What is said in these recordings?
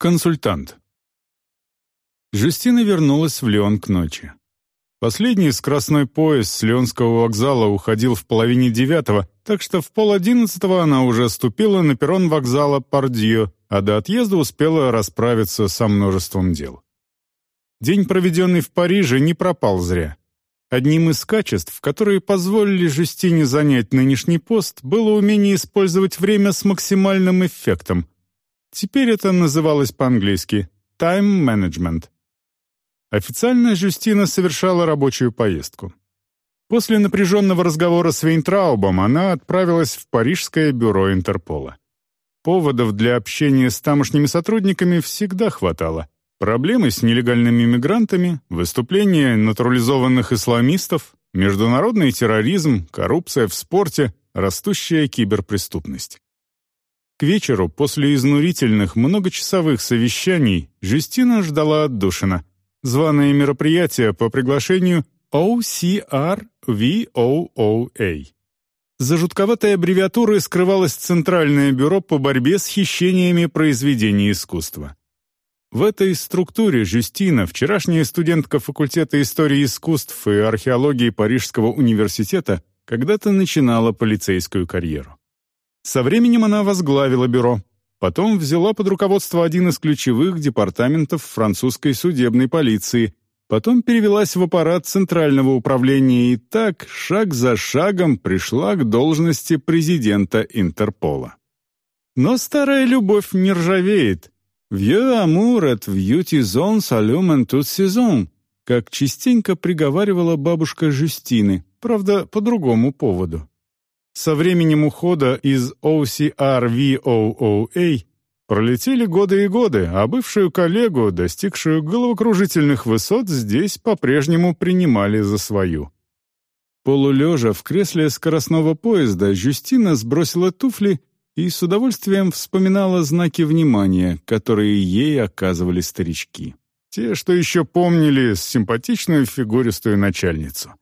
Консультант. Жюстина вернулась в Лион к ночи. Последний скоростной поезд с Леонского вокзала уходил в половине девятого, так что в пол одиннадцатого она уже ступила на перрон вокзала Пардье, а до отъезда успела расправиться со множеством дел. День, проведенный в Париже, не пропал зря. Одним из качеств, которые позволили Жюстине занять нынешний пост, было умение использовать время с максимальным эффектом, Теперь это называлось по-английски «time management». Официально Жюстина совершала рабочую поездку. После напряженного разговора с Вейнтраубом она отправилась в Парижское бюро Интерпола. Поводов для общения с тамошними сотрудниками всегда хватало. Проблемы с нелегальными мигрантами, выступления натурализованных исламистов, международный терроризм, коррупция в спорте, растущая киберпреступность. К вечеру, после изнурительных многочасовых совещаний, Жюстина ждала отдушина. Званое мероприятие по приглашению OCRVOOA. За жутковатой аббревиатурой скрывалось Центральное бюро по борьбе с хищениями произведений искусства. В этой структуре Жюстина, вчерашняя студентка факультета истории искусств и археологии Парижского университета, когда-то начинала полицейскую карьеру. Со временем она возглавила бюро. Потом взяла под руководство один из ключевых департаментов французской судебной полиции. Потом перевелась в аппарат Центрального управления и так, шаг за шагом, пришла к должности президента Интерпола. Но старая любовь не ржавеет. «Vieux amour et vieux tison s'allument toute saison», как частенько приговаривала бабушка Жюстины, правда, по другому поводу. Со временем ухода из OCRVOOA пролетели годы и годы, а бывшую коллегу, достигшую головокружительных высот, здесь по-прежнему принимали за свою. Полулежа в кресле скоростного поезда, Жюстина сбросила туфли и с удовольствием вспоминала знаки внимания, которые ей оказывали старички. Те, что еще помнили симпатичную фигуристую начальницу.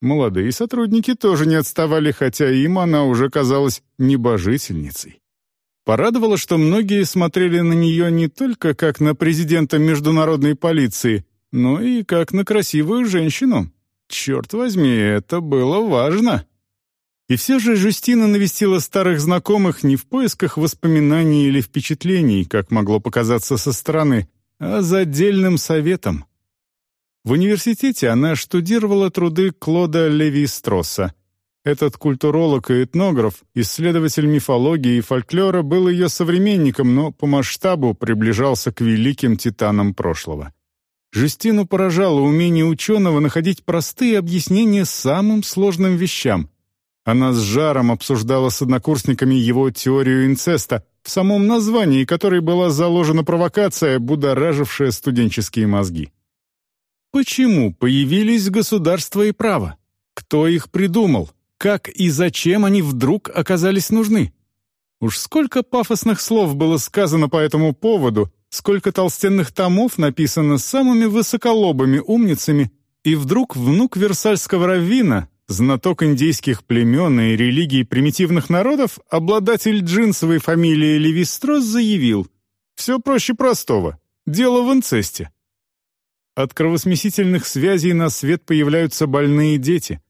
Молодые сотрудники тоже не отставали, хотя им она уже казалась небожительницей. Порадовало, что многие смотрели на нее не только как на президента международной полиции, но и как на красивую женщину. Черт возьми, это было важно. И все же Жюстина навестила старых знакомых не в поисках воспоминаний или впечатлений, как могло показаться со стороны, а за отдельным советом. В университете она штудировала труды Клода Леви-Стросса. Этот культуролог и этнограф, исследователь мифологии и фольклора, был ее современником, но по масштабу приближался к великим титанам прошлого. Жюстину поражало умение ученого находить простые объяснения самым сложным вещам. Она с жаром обсуждала с однокурсниками его теорию инцеста, в самом названии которой была заложена провокация, будоражившая студенческие мозги. Почему появились государство и право? Кто их придумал? Как и зачем они вдруг оказались нужны? Уж сколько пафосных слов было сказано по этому поводу, сколько толстенных томов написано самыми высоколобыми умницами, и вдруг внук Версальского раввина, знаток индейских племен и религий примитивных народов, обладатель джинсовой фамилии Левистрос заявил «Все проще простого. Дело в инцесте. От кровосмесительных связей на свет появляются больные дети.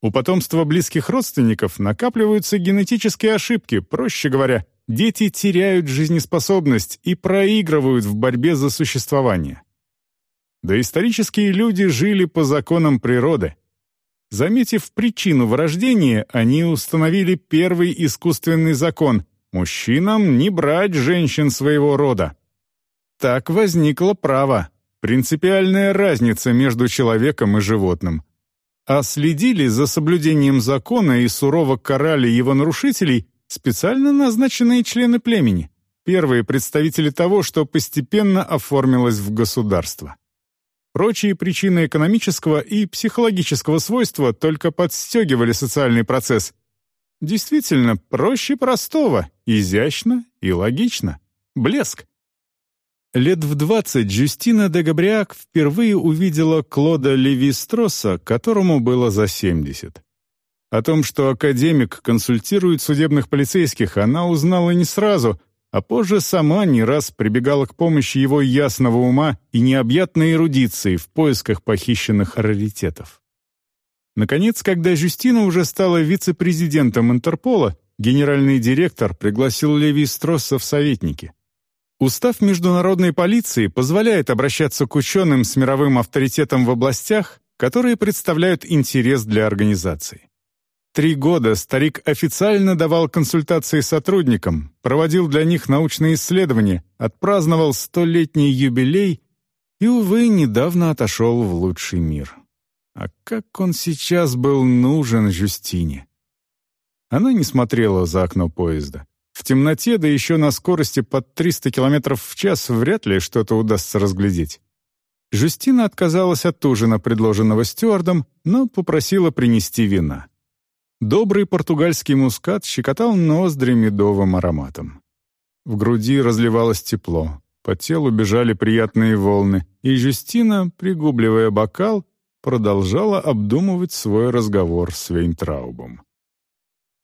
У потомства близких родственников накапливаются генетические ошибки, проще говоря, дети теряют жизнеспособность и проигрывают в борьбе за существование. Доисторические люди жили по законам природы. Заметив причину вырождения, они установили первый искусственный закон – мужчинам не брать женщин своего рода. Так возникло право, Принципиальная разница между человеком и животным. А следили за соблюдением закона и сурово карали его нарушителей специально назначенные члены племени, первые представители того, что постепенно оформилось в государство. Прочие причины экономического и психологического свойства только подстегивали социальный процесс. Действительно, проще простого, изящно и логично. Блеск. Лет в двадцать Джустина де Габриак впервые увидела Клода Леви-Стросса, которому было за семьдесят. О том, что академик консультирует судебных полицейских, она узнала не сразу, а позже сама не раз прибегала к помощи его ясного ума и необъятной эрудиции в поисках похищенных раритетов. Наконец, когда Жюстина уже стала вице-президентом Интерпола, генеральный директор пригласил Леви Стросса в советники. Устав международной полиции позволяет обращаться к ученым с мировым авторитетом в областях, которые представляют интерес для организации. Три года старик официально давал консультации сотрудникам, проводил для них научные исследования, отпраздновал столетний юбилей и, увы, недавно отошел в лучший мир. А как он сейчас был нужен Жюстине! Она не смотрела за окно поезда. В темноте, да еще на скорости под 300 км в час, вряд ли что-то удастся разглядеть. Жюстина отказалась от ужина, предложенного стюардом, но попросила принести вина. Добрый португальский мускат щекотал ноздри медовым ароматом. В груди разливалось тепло, по телу бежали приятные волны, и Жюстина, пригубливая бокал, продолжала обдумывать свой разговор с Вейнтраубом.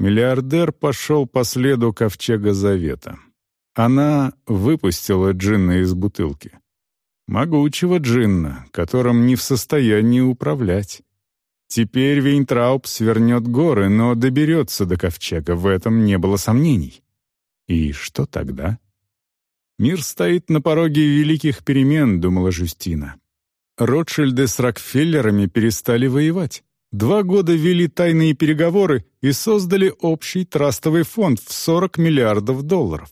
Миллиардер пошел по следу ковчега завета. Она выпустила джинна из бутылки. Могучего джинна, которым не в состоянии управлять. Теперь Вейнтрауб свернет горы, но доберется до ковчега, в этом не было сомнений. И что тогда? «Мир стоит на пороге великих перемен», — думала Жюстина. Ротшильды с Рокфеллерами перестали воевать. Два года вели тайные переговоры и создали общий трастовый фонд в 40 миллиардов долларов.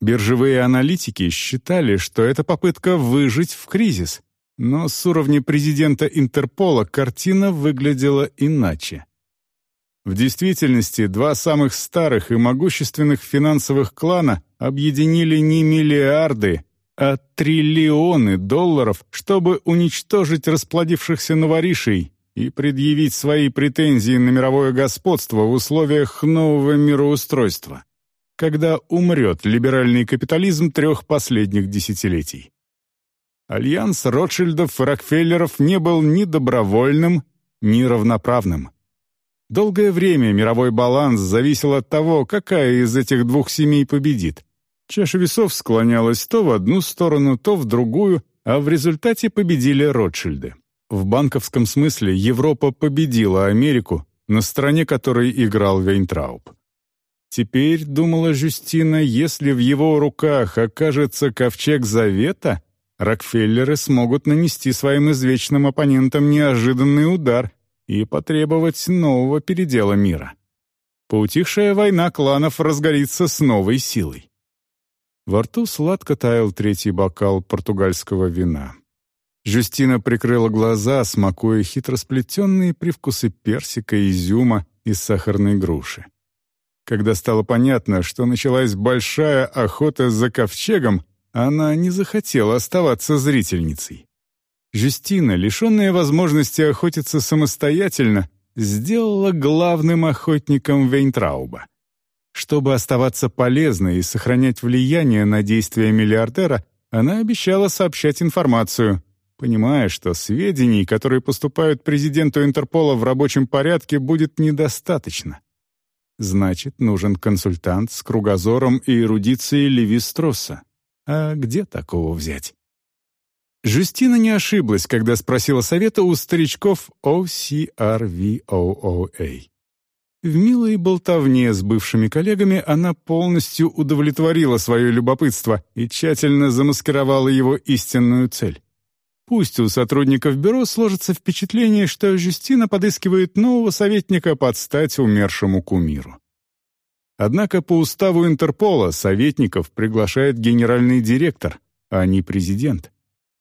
Биржевые аналитики считали, что это попытка выжить в кризис, но с уровня президента Интерпола картина выглядела иначе. В действительности, два самых старых и могущественных финансовых клана объединили не миллиарды, а триллионы долларов, чтобы уничтожить расплодившихся новоришей и предъявить свои претензии на мировое господство в условиях нового мироустройства, когда умрет либеральный капитализм трех последних десятилетий. Альянс Ротшильдов и Рокфеллеров не был ни добровольным, ни равноправным. Долгое время мировой баланс зависел от того, какая из этих двух семей победит. Чаша весов склонялась то в одну сторону, то в другую, а в результате победили Ротшильды. В банковском смысле Европа победила Америку, на стороне которой играл Вейнтрауб. Теперь, думала Жюстина, если в его руках окажется ковчег завета, Рокфеллеры смогут нанести своим извечным оппонентам неожиданный удар и потребовать нового передела мира. Поутихшая война кланов разгорится с новой силой. Во рту сладко таял третий бокал португальского вина. Жюстина прикрыла глаза, смакуя хитросплетенные привкусы персика, изюма и сахарной груши. Когда стало понятно, что началась большая охота за ковчегом, она не захотела оставаться зрительницей. Жюстина, лишенная возможности охотиться самостоятельно, сделала главным охотником Вейнтрауба. Чтобы оставаться полезной и сохранять влияние на действия миллиардера, она обещала сообщать информацию, понимая, что сведений, которые поступают президенту Интерпола в рабочем порядке, будет недостаточно. Значит, нужен консультант с кругозором и эрудицией Леви Стросса. А где такого взять? Жюстина не ошиблась, когда спросила совета у старичков OCRVOOA. В милой болтовне с бывшими коллегами она полностью удовлетворила свое любопытство и тщательно замаскировала его истинную цель. Пусть у сотрудников бюро сложится впечатление, что Жюстина подыскивает нового советника под стать умершему кумиру. Однако по уставу Интерпола советников приглашает генеральный директор, а не президент.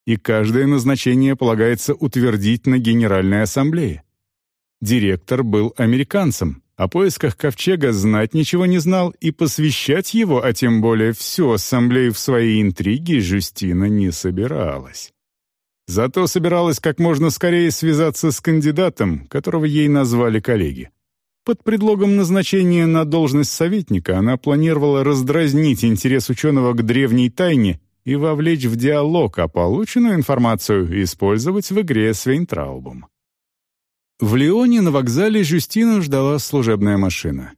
И каждое назначение полагается утвердить на Генеральной Ассамблее. Директор был американцем, о поисках ковчега знать ничего не знал и посвящать его, а тем более всю ассамблею в свои интриги, Жюстина не собиралась. Зато собиралась как можно скорее связаться с кандидатом, которого ей назвали коллеги. Под предлогом назначения на должность советника она планировала раздразнить интерес ученого к древней тайне и вовлечь в диалог, а полученную информацию использовать в игре с Вейнтраубом. В Лионе на вокзале Жюстину ждала служебная машина.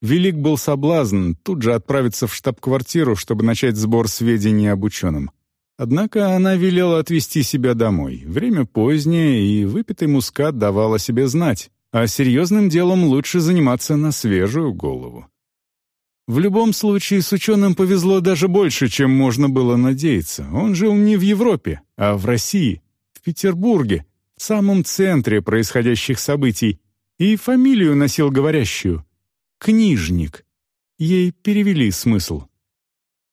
Велик был соблазн тут же отправиться в штаб-квартиру, чтобы начать сбор сведений об ученом. Однако она велела отвезти себя домой. Время позднее, и выпитый мускат давал о себе знать, а серьезным делом лучше заниматься на свежую голову. В любом случае, с ученым повезло даже больше, чем можно было надеяться. Он жил не в Европе, а в России, в Петербурге, в самом центре происходящих событий, и фамилию носил говорящую — Книжник. Ей перевели смысл.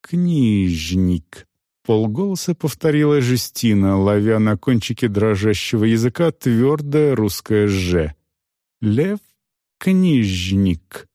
«Книжник», — полголоса повторила Жестина, ловя на кончике дрожащего языка твердое русское «ж». «Лев Книжник».